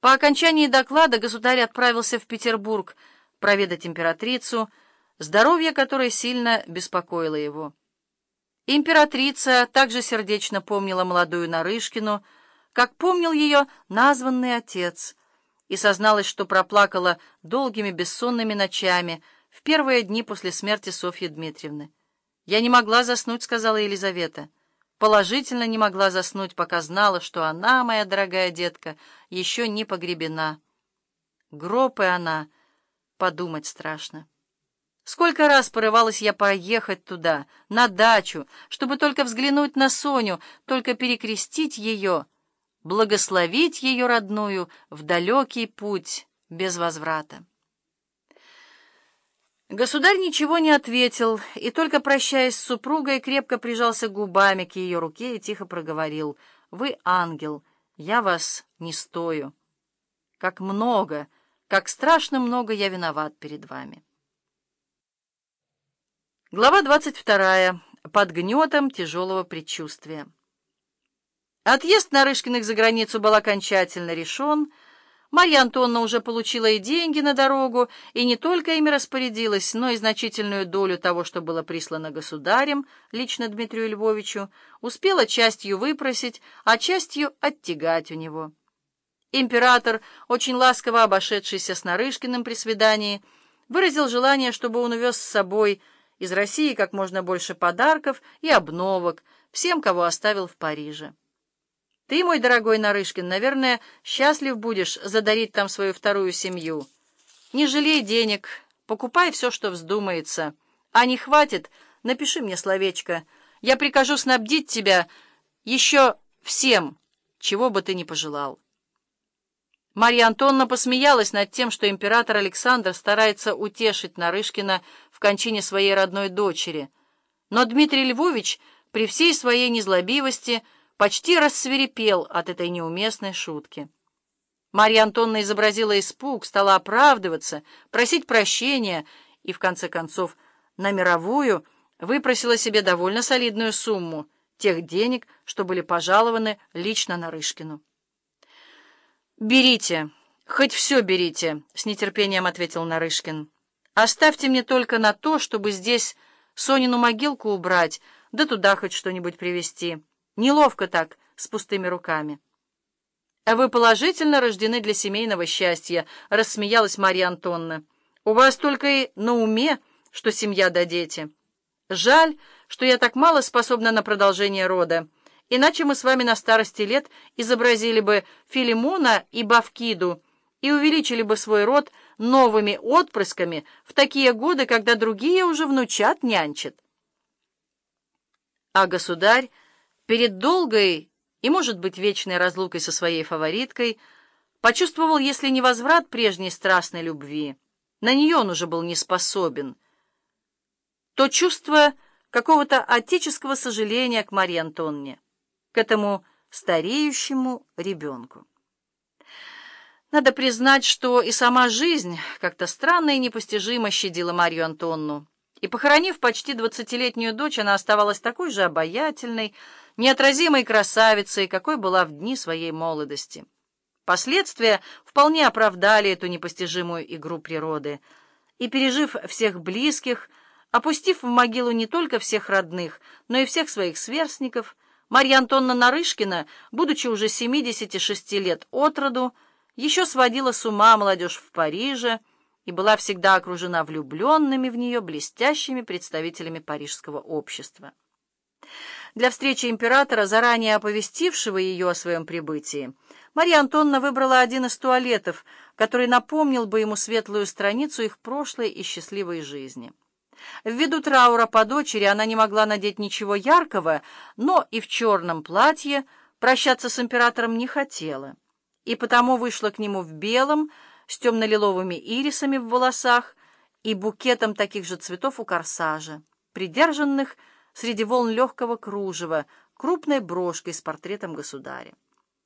По окончании доклада государь отправился в Петербург проведать императрицу, здоровье которой сильно беспокоило его. Императрица также сердечно помнила молодую Нарышкину, как помнил ее названный отец, и созналась, что проплакала долгими бессонными ночами в первые дни после смерти Софьи Дмитриевны. «Я не могла заснуть», — сказала Елизавета положительно не могла заснуть, пока знала, что она, моя дорогая детка, еще не погребена. Гроб и она, подумать страшно. Сколько раз порывалась я поехать туда, на дачу, чтобы только взглянуть на Соню, только перекрестить ее, благословить ее родную в далекий путь без возврата. Государь ничего не ответил, и только прощаясь с супругой, крепко прижался губами к ее руке и тихо проговорил. «Вы ангел, я вас не стою. Как много, как страшно много я виноват перед вами». Глава двадцать вторая. Под гнетом тяжелого предчувствия. Отъезд Нарышкиных за границу был окончательно решен — Марья Антонна уже получила и деньги на дорогу, и не только ими распорядилась, но и значительную долю того, что было прислано государем, лично Дмитрию Львовичу, успела частью выпросить, а частью оттягать у него. Император, очень ласково обошедшийся с Нарышкиным при свидании, выразил желание, чтобы он увез с собой из России как можно больше подарков и обновок всем, кого оставил в Париже. Ты, мой дорогой Нарышкин, наверное, счастлив будешь задарить там свою вторую семью. Не жалей денег, покупай все, что вздумается. А не хватит, напиши мне словечко. Я прикажу снабдить тебя еще всем, чего бы ты ни пожелал. Марья Антонна посмеялась над тем, что император Александр старается утешить Нарышкина в кончине своей родной дочери. Но Дмитрий Львович при всей своей незлобивости — почти рассверепел от этой неуместной шутки. Марья Антонна изобразила испуг, стала оправдываться, просить прощения и, в конце концов, на мировую выпросила себе довольно солидную сумму тех денег, что были пожалованы лично Нарышкину. «Берите, хоть все берите», — с нетерпением ответил Нарышкин. «Оставьте мне только на то, чтобы здесь Сонину могилку убрать, да туда хоть что-нибудь привезти». Неловко так, с пустыми руками. «А вы положительно рождены для семейного счастья», — рассмеялась Марья Антонна. «У вас только и на уме, что семья да дети. Жаль, что я так мало способна на продолжение рода, иначе мы с вами на старости лет изобразили бы Филимона и Бавкиду и увеличили бы свой род новыми отпрысками в такие годы, когда другие уже внучат нянчат». А государь перед долгой и, может быть, вечной разлукой со своей фавориткой, почувствовал, если не возврат прежней страстной любви, на нее он уже был не способен, то чувство какого-то отеческого сожаления к Марье Антонне, к этому стареющему ребенку. Надо признать, что и сама жизнь как-то странно и непостижимо щадила Марью Антонну. И, похоронив почти двадцатилетнюю дочь, она оставалась такой же обаятельной, неотразимой красавицей, какой была в дни своей молодости. Последствия вполне оправдали эту непостижимую игру природы. И, пережив всех близких, опустив в могилу не только всех родных, но и всех своих сверстников, Марья Антонна Нарышкина, будучи уже 76 лет от роду, еще сводила с ума молодежь в Париже, и была всегда окружена влюбленными в нее блестящими представителями парижского общества. Для встречи императора, заранее оповестившего ее о своем прибытии, Марья Антонна выбрала один из туалетов, который напомнил бы ему светлую страницу их прошлой и счастливой жизни. Ввиду траура по дочери она не могла надеть ничего яркого, но и в черном платье прощаться с императором не хотела, и потому вышла к нему в белом, с темно-лиловыми ирисами в волосах и букетом таких же цветов у корсажа, придержанных среди волн легкого кружева, крупной брошкой с портретом государя.